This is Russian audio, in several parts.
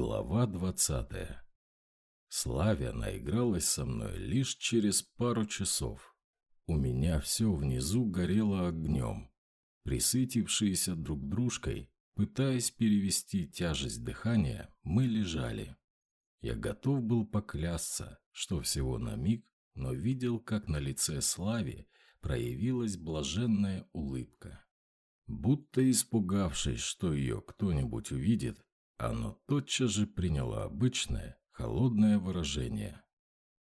Глава двадцатая. Славя наигралась со мной лишь через пару часов. У меня все внизу горело огнем. Присытившиеся друг дружкой, пытаясь перевести тяжесть дыхания, мы лежали. Я готов был поклясться, что всего на миг, но видел, как на лице Слави проявилась блаженная улыбка. Будто испугавшись, что ее кто-нибудь увидит, оно тотчас же приняло обычное, холодное выражение.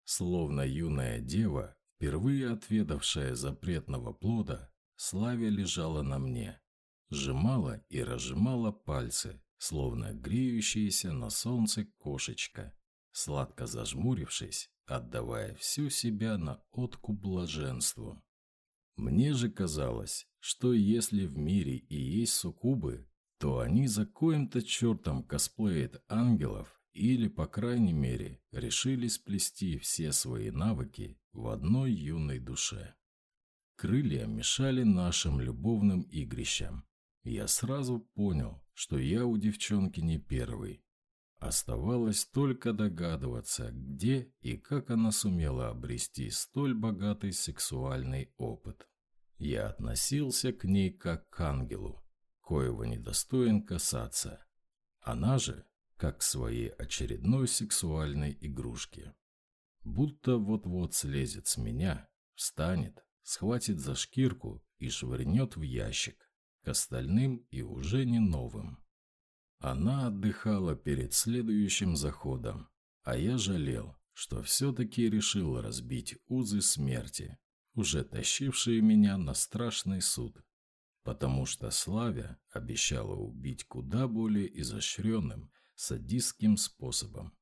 Словно юная дева, впервые отведавшая запретного плода, Славя лежала на мне, сжимала и разжимала пальцы, словно греющаяся на солнце кошечка, сладко зажмурившись, отдавая всю себя на откуп блаженству. Мне же казалось, что если в мире и есть суккубы, то они за коим-то чертом косплеят ангелов или, по крайней мере, решили сплести все свои навыки в одной юной душе. Крылья мешали нашим любовным игрищам. Я сразу понял, что я у девчонки не первый. Оставалось только догадываться, где и как она сумела обрести столь богатый сексуальный опыт. Я относился к ней как к ангелу, коего недостоин касаться. Она же, как к своей очередной сексуальной игрушке. Будто вот-вот слезет с меня, встанет, схватит за шкирку и швырнет в ящик, к остальным и уже не новым. Она отдыхала перед следующим заходом, а я жалел, что все-таки решил разбить узы смерти, уже тащившие меня на страшный суд потому что Славя обещала убить куда более изощренным, садистским способом.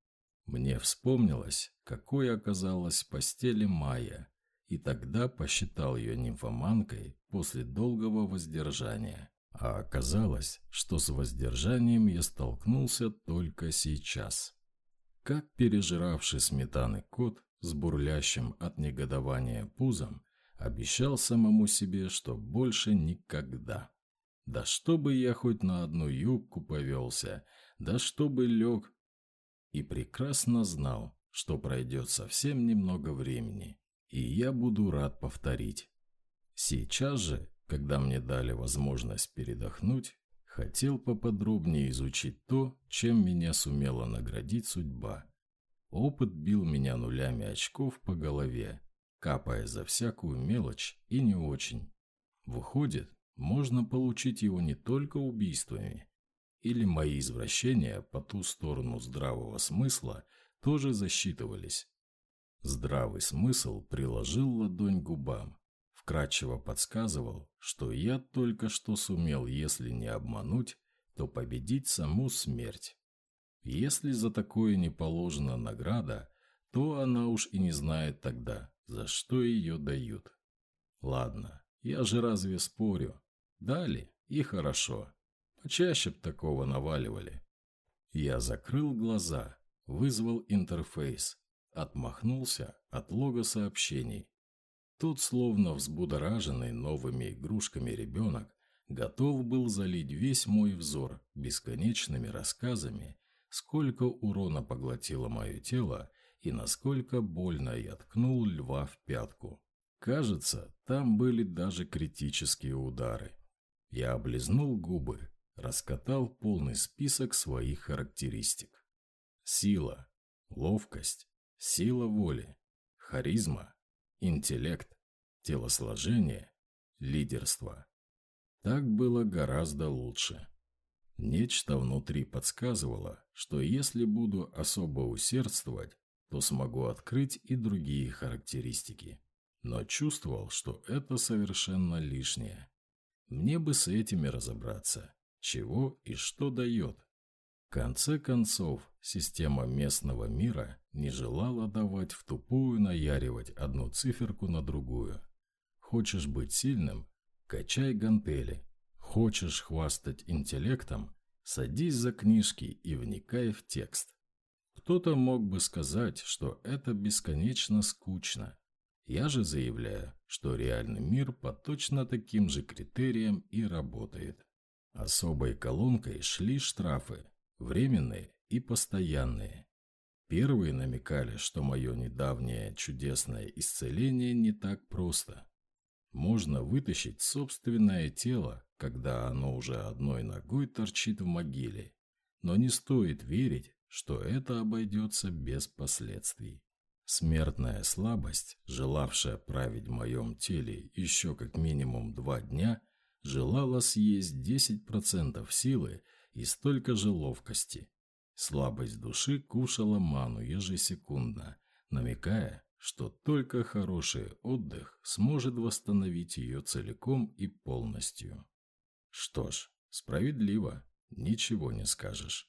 Мне вспомнилось, какой оказалась в постели Майя, и тогда посчитал ее нимфоманкой после долгого воздержания. А оказалось, что с воздержанием я столкнулся только сейчас. Как пережиравший сметаны кот с бурлящим от негодования пузом Обещал самому себе, что больше никогда. Да чтобы я хоть на одну юбку повелся, да чтобы лег. И прекрасно знал, что пройдет совсем немного времени, и я буду рад повторить. Сейчас же, когда мне дали возможность передохнуть, хотел поподробнее изучить то, чем меня сумела наградить судьба. Опыт бил меня нулями очков по голове, капая за всякую мелочь и не очень. Выходит, можно получить его не только убийствами. Или мои извращения по ту сторону здравого смысла тоже засчитывались. Здравый смысл приложил ладонь к губам, вкратчиво подсказывал, что я только что сумел, если не обмануть, то победить саму смерть. Если за такое не положена награда, то она уж и не знает тогда, за что ее дают. Ладно, я же разве спорю? Дали, и хорошо. Почаще б такого наваливали. Я закрыл глаза, вызвал интерфейс, отмахнулся от лога сообщений. Тут, словно взбудораженный новыми игрушками ребенок, готов был залить весь мой взор бесконечными рассказами, сколько урона поглотило мое тело и насколько больно я ткнул льва в пятку. Кажется, там были даже критические удары. Я облизнул губы, раскатал полный список своих характеристик. Сила, ловкость, сила воли, харизма, интеллект, телосложение, лидерство. Так было гораздо лучше. Нечто внутри подсказывало, что если буду особо усердствовать, то смогу открыть и другие характеристики. Но чувствовал, что это совершенно лишнее. Мне бы с этими разобраться, чего и что дает. В конце концов, система местного мира не желала давать в тупую наяривать одну циферку на другую. Хочешь быть сильным – качай гантели. Хочешь хвастать интеллектом – садись за книжки и вникай в текст. Кто-то мог бы сказать, что это бесконечно скучно. Я же заявляю, что реальный мир по точно таким же критериям и работает. Особой колонкой шли штрафы, временные и постоянные. Первые намекали, что мое недавнее чудесное исцеление не так просто. Можно вытащить собственное тело, когда оно уже одной ногой торчит в могиле. Но не стоит верить, что это обойдется без последствий. Смертная слабость, желавшая править в моем теле еще как минимум два дня, желала съесть 10% силы и столько же ловкости. Слабость души кушала ману ежесекундно, намекая, что только хороший отдых сможет восстановить ее целиком и полностью. Что ж, справедливо, ничего не скажешь.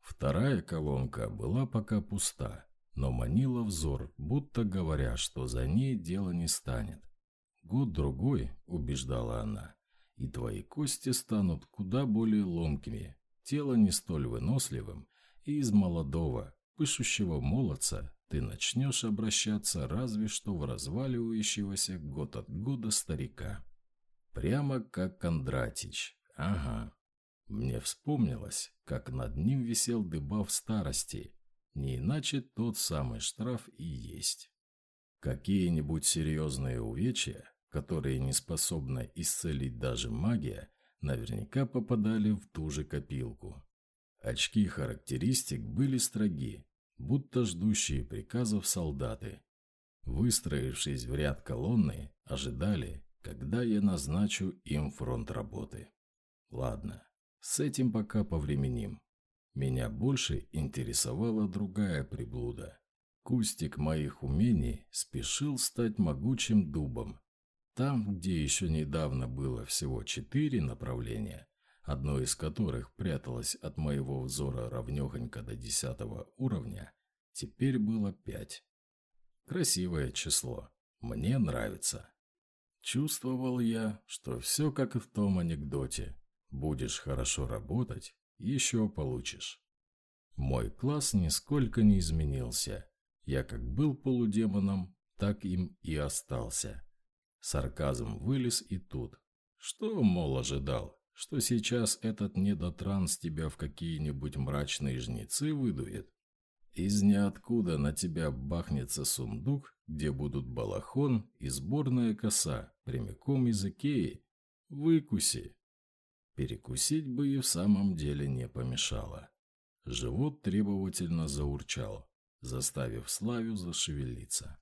Вторая колонка была пока пуста, но манила взор, будто говоря, что за ней дело не станет. Год-другой, убеждала она, и твои кости станут куда более ломкими, тело не столь выносливым, и из молодого, пышущего молодца ты начнешь обращаться разве что в разваливающегося год от года старика. Прямо как Кондратич. Ага. Мне вспомнилось, как над ним висел дыбав старости. Не иначе тот самый штраф и есть. Какие-нибудь серьезные увечья, которые не способна исцелить даже магия, наверняка попадали в ту же копилку. Очки характеристик были строги, будто ждущие приказов солдаты. Выстроившись в ряд колонны, ожидали, когда я назначу им фронт работы. Ладно, с этим пока повременим. Меня больше интересовала другая приблуда. Кустик моих умений спешил стать могучим дубом. Там, где еще недавно было всего четыре направления, одно из которых пряталось от моего взора равнёхонько до десятого уровня, теперь было пять. Красивое число. Мне нравится. Чувствовал я, что все как и в том анекдоте. Будешь хорошо работать, еще получишь. Мой класс нисколько не изменился. Я как был полудемоном, так им и остался. Сарказм вылез и тут. Что, мол, ожидал? Что сейчас этот недотранс тебя в какие-нибудь мрачные жнецы выдует? Из ниоткуда на тебя бахнется сундук, где будут балахон и сборная коса, прямиком из Икеи. Выкуси. Перекусить бы и в самом деле не помешало. Живот требовательно заурчал, заставив Славю зашевелиться.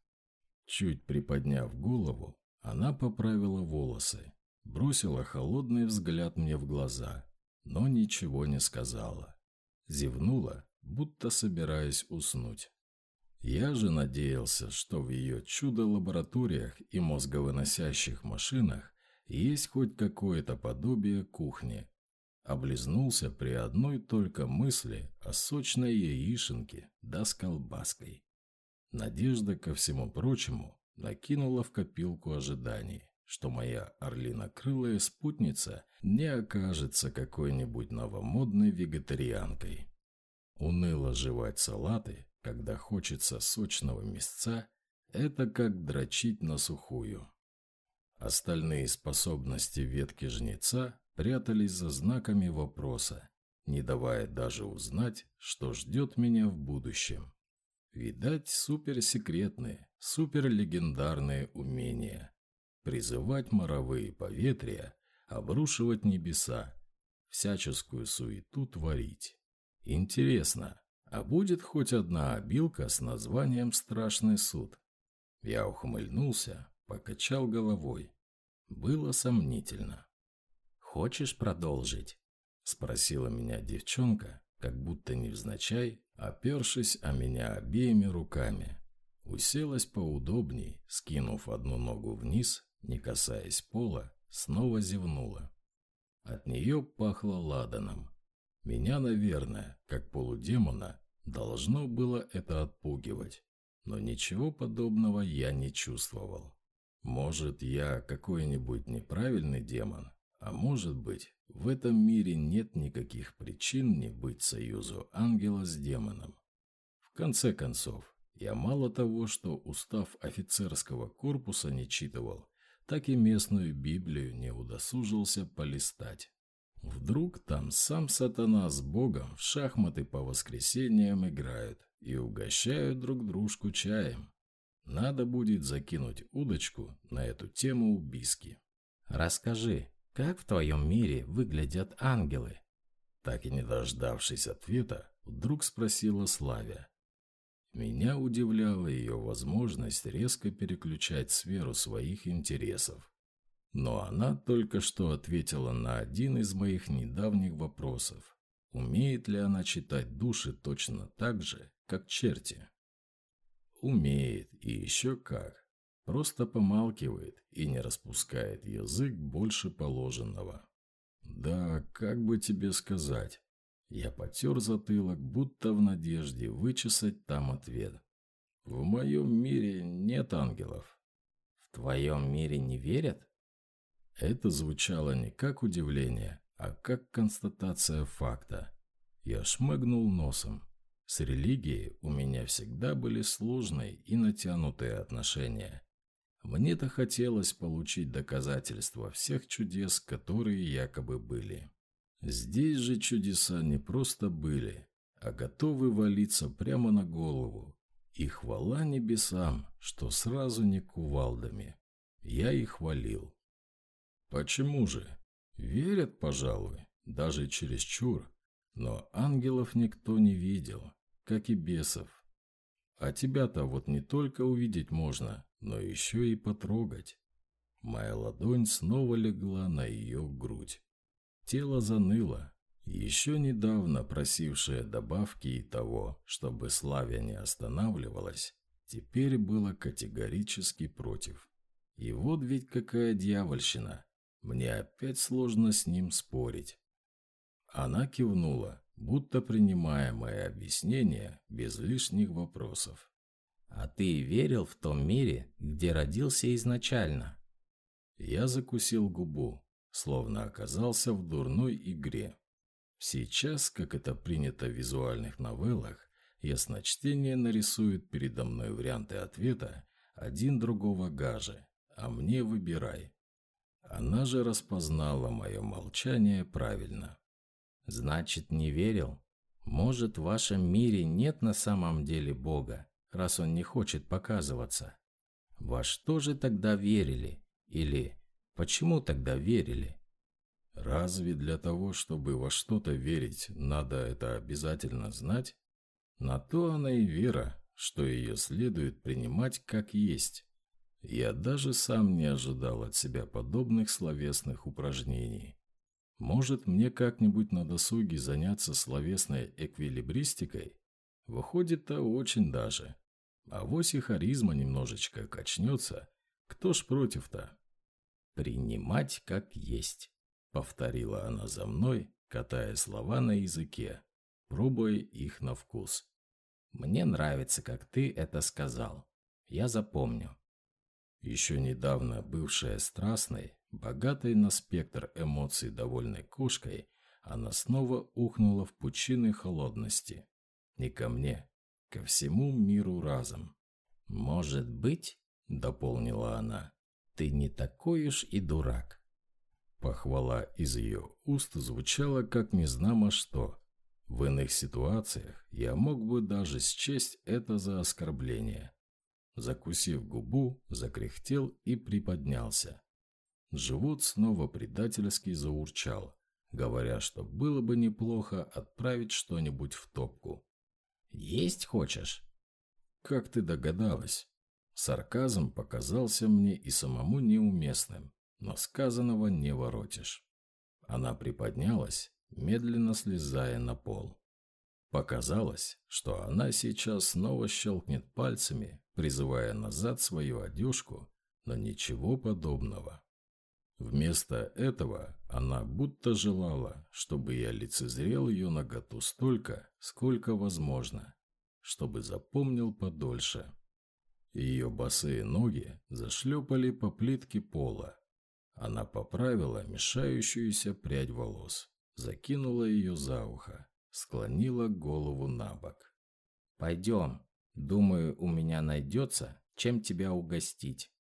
Чуть приподняв голову, она поправила волосы, бросила холодный взгляд мне в глаза, но ничего не сказала. Зевнула, будто собираясь уснуть. Я же надеялся, что в ее чудо-лабораториях и мозговыносящих машинах есть хоть какое-то подобие кухни. Облизнулся при одной только мысли о сочной яишенке да с колбаской. Надежда, ко всему прочему, накинула в копилку ожиданий, что моя орлинокрылая спутница не окажется какой-нибудь новомодной вегетарианкой. Уныло жевать салаты, когда хочется сочного мясца, это как дрочить на сухую. Остальные способности ветки жнеца прятались за знаками вопроса, не давая даже узнать, что ждет меня в будущем. Видать, суперсекретные, суперлегендарные умения. Призывать моровые поветрия, обрушивать небеса, всяческую суету творить. Интересно, а будет хоть одна обилка с названием «Страшный суд»? Я ухмыльнулся, Покачал головой. Было сомнительно. «Хочешь продолжить?» Спросила меня девчонка, как будто невзначай, опершись о меня обеими руками. Уселась поудобней, скинув одну ногу вниз, не касаясь пола, снова зевнула. От нее пахло ладаном. Меня, наверное, как полудемона, должно было это отпугивать, но ничего подобного я не чувствовал. Может, я какой-нибудь неправильный демон, а может быть, в этом мире нет никаких причин не быть союзу ангела с демоном. В конце концов, я мало того, что устав офицерского корпуса не читывал, так и местную Библию не удосужился полистать. Вдруг там сам сатана с богом в шахматы по воскресеньям играют и угощают друг дружку чаем. Надо будет закинуть удочку на эту тему у Биски. Расскажи, как в твоем мире выглядят ангелы? Так и не дождавшись ответа, вдруг спросила Славя. Меня удивляла ее возможность резко переключать сферу своих интересов. Но она только что ответила на один из моих недавних вопросов. Умеет ли она читать души точно так же, как черти? Умеет, и еще как. Просто помалкивает и не распускает язык больше положенного. Да, как бы тебе сказать? Я потер затылок, будто в надежде вычесать там ответ. В моем мире нет ангелов. В твоем мире не верят? Это звучало не как удивление, а как констатация факта. Я шмыгнул носом. С религией у меня всегда были сложные и натянутые отношения. Мне-то хотелось получить доказательства всех чудес, которые якобы были. Здесь же чудеса не просто были, а готовы валиться прямо на голову. И хвала небесам, что сразу не кувалдами. Я их хвалил. Почему же? Верят, пожалуй, даже чересчур. Но ангелов никто не видел, как и бесов. А тебя-то вот не только увидеть можно, но еще и потрогать. Моя ладонь снова легла на ее грудь. Тело заныло, еще недавно просившее добавки и того, чтобы Славя не останавливалась, теперь было категорически против. И вот ведь какая дьявольщина. Мне опять сложно с ним спорить. Она кивнула, будто принимая мои объяснения без лишних вопросов. «А ты верил в том мире, где родился изначально?» Я закусил губу, словно оказался в дурной игре. Сейчас, как это принято в визуальных новеллах, ясночтение нарисует передо мной варианты ответа, один другого гаже, а мне выбирай. Она же распознала мое молчание правильно. «Значит, не верил? Может, в вашем мире нет на самом деле Бога, раз он не хочет показываться? Во что же тогда верили? Или почему тогда верили?» «Разве для того, чтобы во что-то верить, надо это обязательно знать? На то она и вера, что ее следует принимать как есть». Я даже сам не ожидал от себя подобных словесных упражнений. Может, мне как-нибудь на досуге заняться словесной эквилибристикой? Выходит-то очень даже. А вось и харизма немножечко качнется. Кто ж против-то? «Принимать как есть», — повторила она за мной, катая слова на языке, пробуя их на вкус. «Мне нравится, как ты это сказал. Я запомню. Еще недавно бывшая страстной, богатой на спектр эмоций довольной кошкой, она снова ухнула в пучины холодности. Не ко мне, ко всему миру разом. «Может быть, — дополнила она, — ты не такой уж и дурак». Похвала из ее уст звучала как незнамо что. В иных ситуациях я мог бы даже счесть это за оскорбление. Закусив губу, закряхтел и приподнялся. Живот снова предательски заурчал, говоря, что было бы неплохо отправить что-нибудь в топку. «Есть хочешь?» «Как ты догадалась?» Сарказм показался мне и самому неуместным, но сказанного не воротишь. Она приподнялась, медленно слезая на пол. Показалось, что она сейчас снова щелкнет пальцами, призывая назад свою одежку, но ничего подобного. Вместо этого она будто желала, чтобы я лицезрел ее наготу столько, сколько возможно, чтобы запомнил подольше. Ее босые ноги зашлепали по плитке пола. Она поправила мешающуюся прядь волос, закинула ее за ухо, склонила голову на бок. «Пойдем», Думаю, у меня найдется, чем тебя угостить.